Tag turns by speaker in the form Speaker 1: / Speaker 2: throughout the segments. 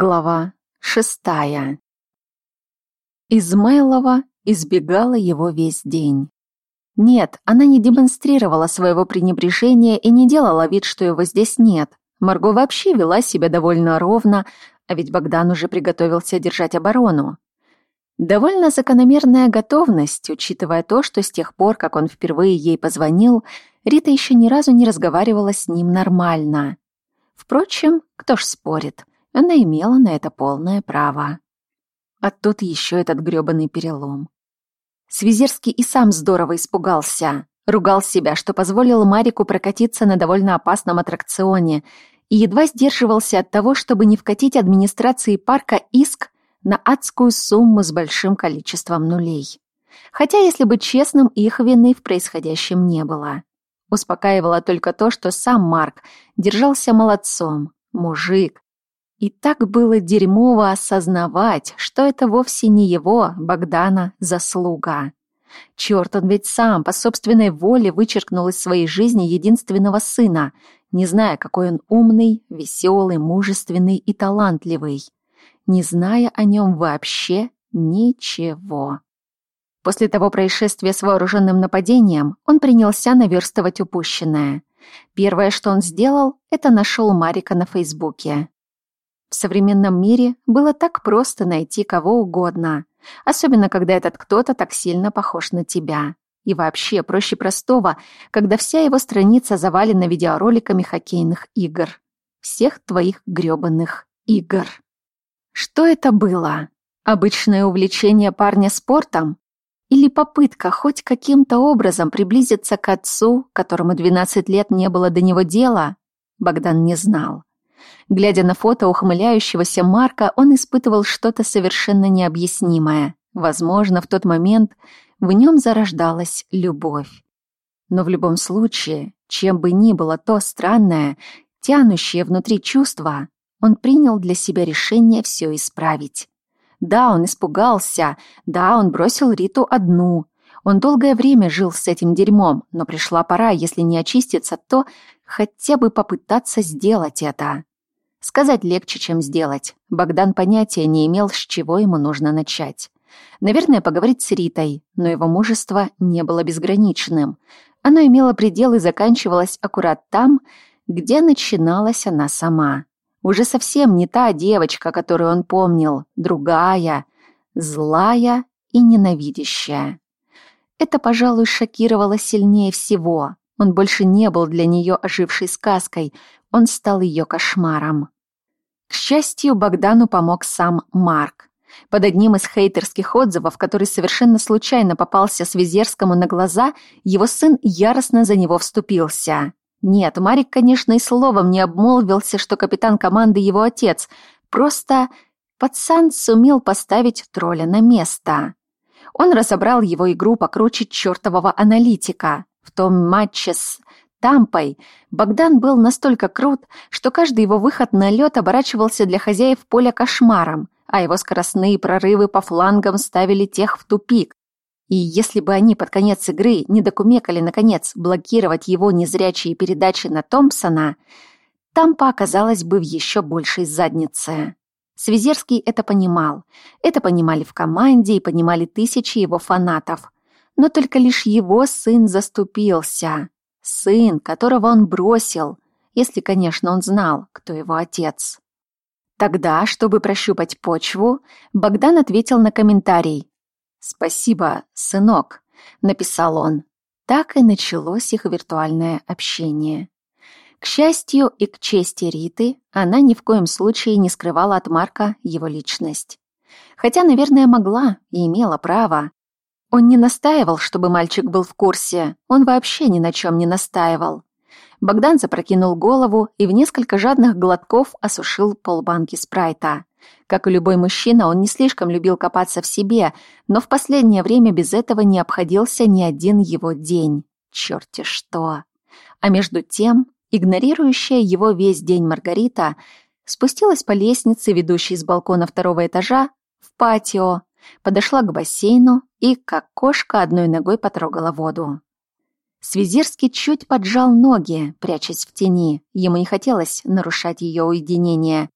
Speaker 1: Глава шестая. Измайлова избегала его весь день. Нет, она не демонстрировала своего пренебрежения и не делала вид, что его здесь нет. Марго вообще вела себя довольно ровно, а ведь Богдан уже приготовился держать оборону. Довольно закономерная готовность, учитывая то, что с тех пор, как он впервые ей позвонил, Рита еще ни разу не разговаривала с ним нормально. Впрочем, кто ж спорит — она имела на это полное право. А тут еще этот грёбаный перелом. Свизерский и сам здорово испугался. Ругал себя, что позволил Марику прокатиться на довольно опасном аттракционе и едва сдерживался от того, чтобы не вкатить администрации парка иск на адскую сумму с большим количеством нулей. Хотя, если быть честным, их вины в происходящем не было. Успокаивало только то, что сам Марк держался молодцом, мужик, и так было дерьмово осознавать, что это вовсе не его, Богдана, заслуга. Черт, он ведь сам по собственной воле вычеркнул из своей жизни единственного сына, не зная, какой он умный, веселый, мужественный и талантливый, не зная о нем вообще ничего. После того происшествия с вооруженным нападением он принялся наверстывать упущенное. Первое, что он сделал, это нашел Марика на Фейсбуке. В современном мире было так просто найти кого угодно, особенно когда этот кто-то так сильно похож на тебя. И вообще проще простого, когда вся его страница завалена видеороликами хоккейных игр. Всех твоих грёбаных игр. Что это было? Обычное увлечение парня спортом? Или попытка хоть каким-то образом приблизиться к отцу, которому 12 лет не было до него дела? Богдан не знал. Глядя на фото ухмыляющегося Марка, он испытывал что-то совершенно необъяснимое. Возможно, в тот момент в нем зарождалась любовь. Но в любом случае, чем бы ни было то странное, тянущее внутри чувство, он принял для себя решение все исправить. Да, он испугался, да, он бросил Риту одну. Он долгое время жил с этим дерьмом, но пришла пора, если не очиститься, то хотя бы попытаться сделать это. Сказать легче, чем сделать. Богдан понятия не имел, с чего ему нужно начать. Наверное, поговорить с Ритой, но его мужество не было безграничным. Оно имело предел и заканчивалось аккурат там, где начиналась она сама. Уже совсем не та девочка, которую он помнил, другая, злая и ненавидящая. Это, пожалуй, шокировало сильнее всего. Он больше не был для нее ожившей сказкой, он стал ее кошмаром. К счастью, Богдану помог сам Марк. Под одним из хейтерских отзывов, который совершенно случайно попался Свизерскому на глаза, его сын яростно за него вступился. Нет, Марик, конечно, и словом не обмолвился, что капитан команды его отец. Просто пацан сумел поставить тролля на место. Он разобрал его игру покруче чертового аналитика. В том матче с Тампой Богдан был настолько крут, что каждый его выход на лед оборачивался для хозяев поля кошмаром, а его скоростные прорывы по флангам ставили тех в тупик. И если бы они под конец игры не докумекали, наконец, блокировать его незрячие передачи на Томпсона, Тампа оказалась бы в еще большей заднице. Свизерский это понимал. Это понимали в команде и понимали тысячи его фанатов. Но только лишь его сын заступился. Сын, которого он бросил, если, конечно, он знал, кто его отец. Тогда, чтобы прощупать почву, Богдан ответил на комментарий. «Спасибо, сынок», — написал он. Так и началось их виртуальное общение. К счастью и к чести Риты, она ни в коем случае не скрывала от Марка его личность. Хотя, наверное, могла и имела право. Он не настаивал, чтобы мальчик был в курсе, он вообще ни на чем не настаивал. Богдан запрокинул голову и в несколько жадных глотков осушил полбанки спрайта. Как и любой мужчина, он не слишком любил копаться в себе, но в последнее время без этого не обходился ни один его день. Черти что! А между тем, игнорирующая его весь день Маргарита спустилась по лестнице, ведущей с балкона второго этажа, в патио, подошла к бассейну и, как кошка, одной ногой потрогала воду. Свизерский чуть поджал ноги, прячась в тени. Ему не хотелось нарушать ее уединение.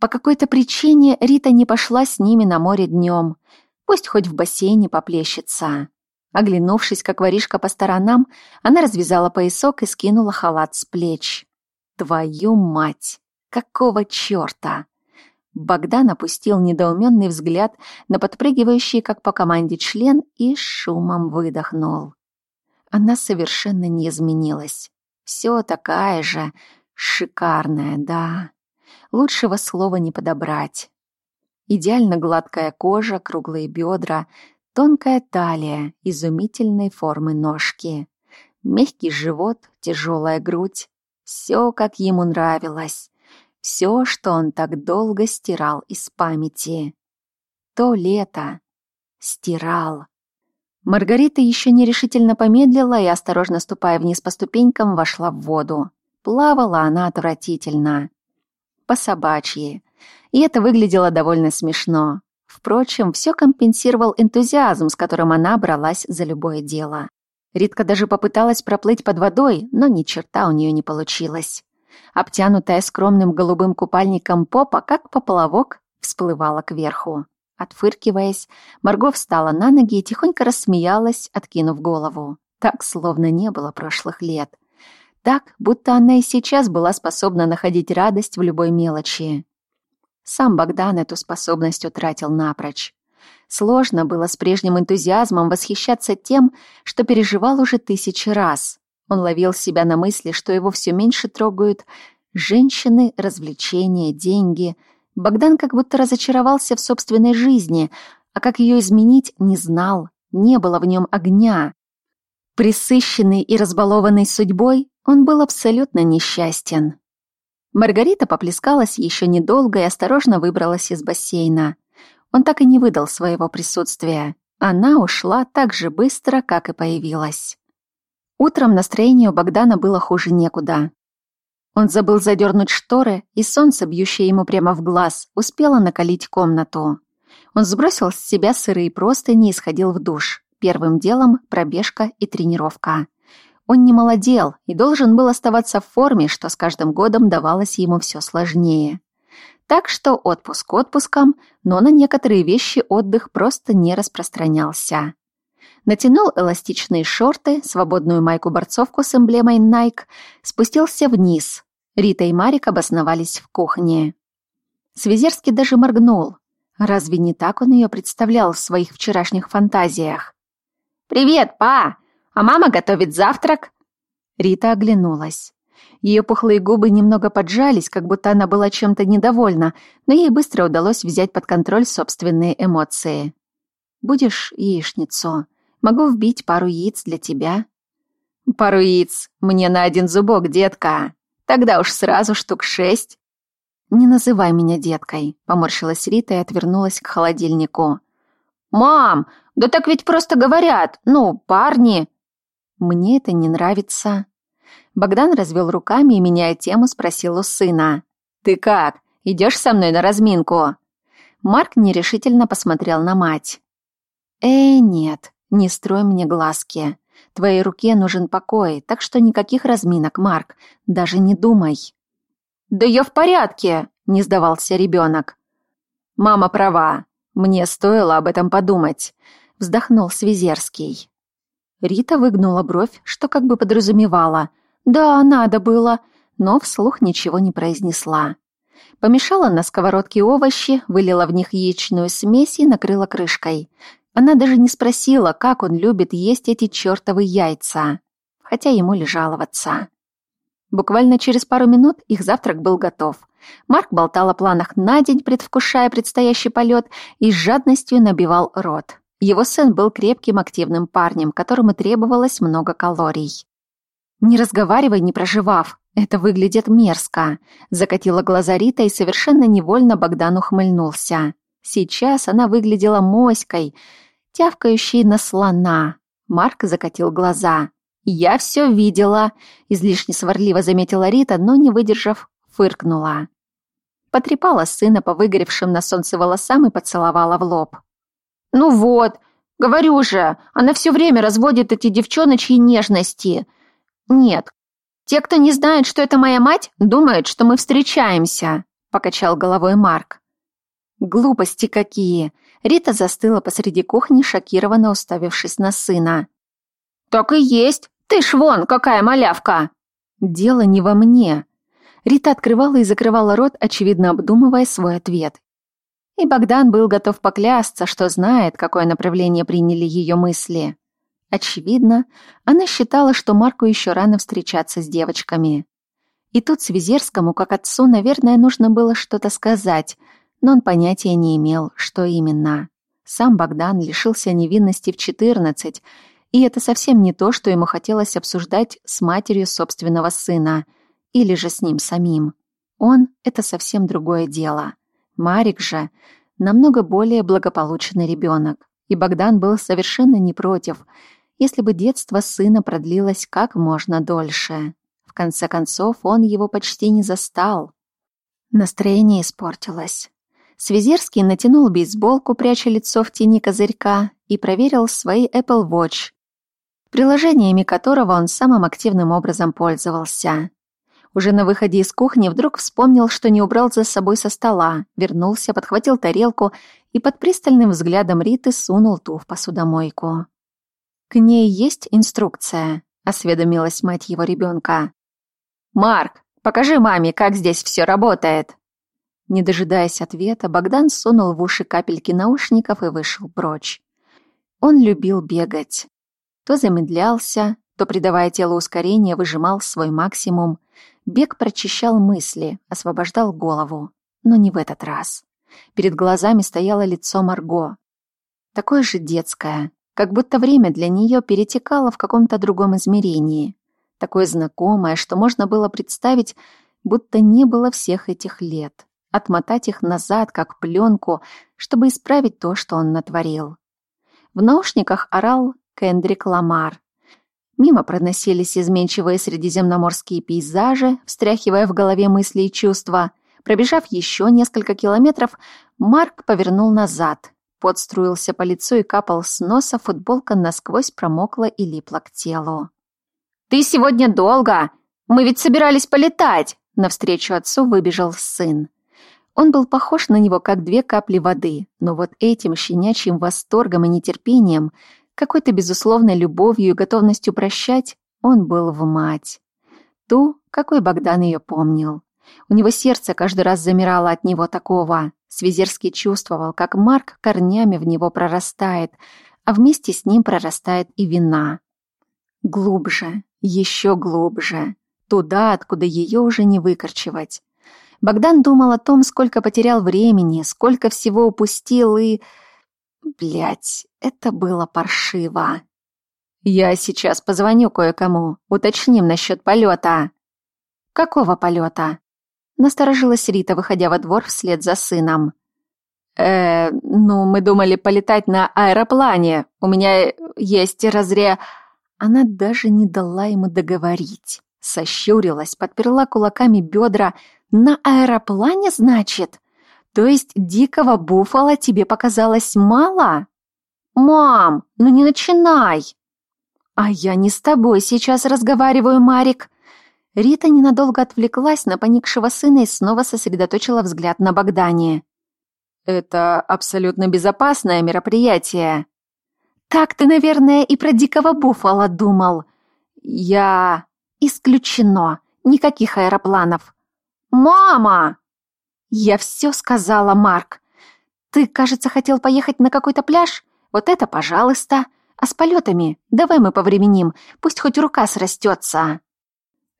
Speaker 1: По какой-то причине Рита не пошла с ними на море днем. Пусть хоть в бассейне поплещется. Оглянувшись, как воришка по сторонам, она развязала поясок и скинула халат с плеч. Твою мать! Какого черта? Богдан опустил недоуменный взгляд на подпрыгивающий, как по команде, член и шумом выдохнул. Она совершенно не изменилась. Все такая же, шикарная, да. Лучшего слова не подобрать. Идеально гладкая кожа, круглые бедра, тонкая талия, изумительной формы ножки. Мягкий живот, тяжелая грудь. Все, как ему нравилось. Все, что он так долго стирал из памяти. То лето. Стирал. Маргарита еще нерешительно помедлила и, осторожно ступая вниз по ступенькам, вошла в воду. Плавала она отвратительно. По собачьи. И это выглядело довольно смешно. Впрочем, все компенсировал энтузиазм, с которым она бралась за любое дело. Ритка даже попыталась проплыть под водой, но ни черта у нее не получилось. Обтянутая скромным голубым купальником попа, как поплавок, всплывала кверху. Отфыркиваясь, Марго встала на ноги и тихонько рассмеялась, откинув голову. Так, словно не было прошлых лет. Так, будто она и сейчас была способна находить радость в любой мелочи. Сам Богдан эту способность утратил напрочь. Сложно было с прежним энтузиазмом восхищаться тем, что переживал уже тысячи раз. Он ловил себя на мысли, что его все меньше трогают женщины, развлечения, деньги. Богдан как будто разочаровался в собственной жизни, а как ее изменить, не знал, не было в нем огня. Присыщенный и разбалованный судьбой, он был абсолютно несчастен. Маргарита поплескалась еще недолго и осторожно выбралась из бассейна. Он так и не выдал своего присутствия. Она ушла так же быстро, как и появилась. Утром настроение у Богдана было хуже некуда. Он забыл задернуть шторы, и солнце, бьющее ему прямо в глаз, успело накалить комнату. Он сбросил с себя сырые простыни и сходил в душ. Первым делом пробежка и тренировка. Он не молодел и должен был оставаться в форме, что с каждым годом давалось ему все сложнее. Так что отпуск отпуском, но на некоторые вещи отдых просто не распространялся натянул эластичные шорты, свободную майку-борцовку с эмблемой Nike, спустился вниз. Рита и Марик обосновались в кухне. Свизерский даже моргнул. Разве не так он ее представлял в своих вчерашних фантазиях? «Привет, па! А мама готовит завтрак?» Рита оглянулась. Ее пухлые губы немного поджались, как будто она была чем-то недовольна, но ей быстро удалось взять под контроль собственные эмоции. «Будешь яичницу?» Могу вбить пару яиц для тебя». «Пару яиц мне на один зубок, детка. Тогда уж сразу штук шесть». «Не называй меня деткой», — поморщилась Рита и отвернулась к холодильнику. «Мам, да так ведь просто говорят, ну, парни». «Мне это не нравится». Богдан развел руками и, меняя тему, спросил у сына. «Ты как? Идешь со мной на разминку?» Марк нерешительно посмотрел на мать. «Э, нет, «Не строй мне глазки. Твоей руке нужен покой, так что никаких разминок, Марк. Даже не думай». «Да я в порядке!» — не сдавался ребенок. «Мама права. Мне стоило об этом подумать», — вздохнул Свизерский. Рита выгнула бровь, что как бы подразумевала. «Да, надо было», но вслух ничего не произнесла. Помешала на сковородке овощи, вылила в них яичную смесь и накрыла крышкой. Она даже не спросила, как он любит есть эти чертовы яйца, хотя ему ли жаловаться. Буквально через пару минут их завтрак был готов. Марк болтал о планах на день, предвкушая предстоящий полет, и с жадностью набивал рот. Его сын был крепким активным парнем, которому требовалось много калорий. «Не разговаривай, не проживав. Это выглядит мерзко», — закатила глаза Рита и совершенно невольно Богдан ухмыльнулся. Сейчас она выглядела моськой — тявкающий на слона. Марк закатил глаза. «Я все видела», — излишне сварливо заметила Рита, но, не выдержав, фыркнула. Потрепала сына по выгоревшим на солнце волосам и поцеловала в лоб. «Ну вот, говорю же, она все время разводит эти девчоночьи нежности. Нет, те, кто не знает, что это моя мать, думают, что мы встречаемся. — покачал головой Марк. «Глупости какие!» Рита застыла посреди кухни, шокированно уставившись на сына. «Так и есть! Ты ж вон, какая малявка!» «Дело не во мне!» Рита открывала и закрывала рот, очевидно обдумывая свой ответ. И Богдан был готов поклясться, что знает, какое направление приняли ее мысли. Очевидно, она считала, что Марку еще рано встречаться с девочками. И тут Свизерскому, как отцу, наверное, нужно было что-то сказать, но он понятия не имел, что именно. Сам Богдан лишился невинности в 14, и это совсем не то, что ему хотелось обсуждать с матерью собственного сына или же с ним самим. Он — это совсем другое дело. Марик же намного более благополучный ребенок, и Богдан был совершенно не против, если бы детство сына продлилось как можно дольше. В конце концов, он его почти не застал. Настроение испортилось. Свизерский натянул бейсболку, пряча лицо в тени козырька, и проверил свои Apple Watch, приложениями которого он самым активным образом пользовался. Уже на выходе из кухни вдруг вспомнил, что не убрал за собой со стола, вернулся, подхватил тарелку и под пристальным взглядом Риты сунул ту в посудомойку. «К ней есть инструкция?» — осведомилась мать его ребенка. «Марк, покажи маме, как здесь все работает!» Не дожидаясь ответа, Богдан сунул в уши капельки наушников и вышел прочь. Он любил бегать. То замедлялся, то, придавая телу ускорение, выжимал свой максимум. Бег прочищал мысли, освобождал голову. Но не в этот раз. Перед глазами стояло лицо Марго. Такое же детское, как будто время для нее перетекало в каком-то другом измерении. Такое знакомое, что можно было представить, будто не было всех этих лет отмотать их назад, как пленку, чтобы исправить то, что он натворил. В наушниках орал Кендрик Ламар. Мимо проносились изменчивые средиземноморские пейзажи, встряхивая в голове мысли и чувства. Пробежав еще несколько километров, Марк повернул назад. Пот струился по лицу и капал с носа, футболка насквозь промокла и липла к телу. «Ты сегодня долго! Мы ведь собирались полетать!» Навстречу отцу выбежал сын. Он был похож на него, как две капли воды, но вот этим щенячьим восторгом и нетерпением, какой-то безусловной любовью и готовностью прощать, он был в мать. Ту, какой Богдан ее помнил. У него сердце каждый раз замирало от него такого. Свизерский чувствовал, как Марк корнями в него прорастает, а вместе с ним прорастает и вина. Глубже, еще глубже, туда, откуда ее уже не выкорчевать. Богдан думал о том, сколько потерял времени, сколько всего упустил и... Блять, это было паршиво. Я сейчас позвоню кое-кому, уточним насчет полета. Какого полета? Насторожилась Рита, выходя во двор вслед за сыном. Э, ну, мы думали полетать на аэроплане. У меня есть разре... Она даже не дала ему договорить. Сощурилась, подперла кулаками бедра, на аэроплане, значит? То есть дикого буфала тебе показалось мало? Мам, ну не начинай. А я не с тобой сейчас разговариваю, Марик. Рита ненадолго отвлеклась на поникшего сына и снова сосредоточила взгляд на Богдане. Это абсолютно безопасное мероприятие. Так ты, наверное, и про дикого буфала думал. Я... Исключено. Никаких аэропланов. «Мама!» «Я все сказала, Марк. Ты, кажется, хотел поехать на какой-то пляж? Вот это, пожалуйста. А с полетами? Давай мы повременим, пусть хоть рука срастется».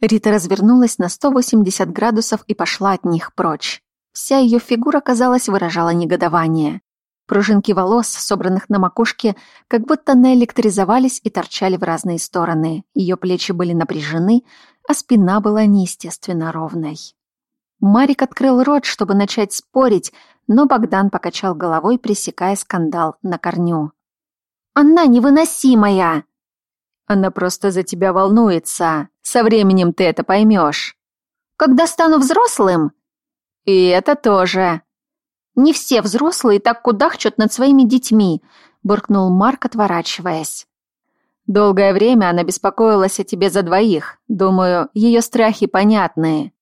Speaker 1: Рита развернулась на 180 градусов и пошла от них прочь. Вся ее фигура, казалось, выражала негодование. Пружинки волос, собранных на макушке, как будто наэлектризовались и торчали в разные стороны. Ее плечи были напряжены, а спина была неестественно ровной. Марик открыл рот, чтобы начать спорить, но Богдан покачал головой, пресекая скандал на корню. «Она невыносимая!» «Она просто за тебя волнуется. Со временем ты это поймешь». «Когда стану взрослым?» «И это тоже». «Не все взрослые так кудахчут над своими детьми», — буркнул Марк, отворачиваясь. «Долгое время она беспокоилась о тебе за двоих. Думаю, ее страхи понятные».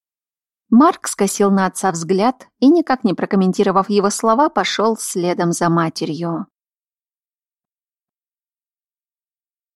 Speaker 1: Марк скосил на отца взгляд и, никак не прокомментировав его слова, пошел следом за матерью.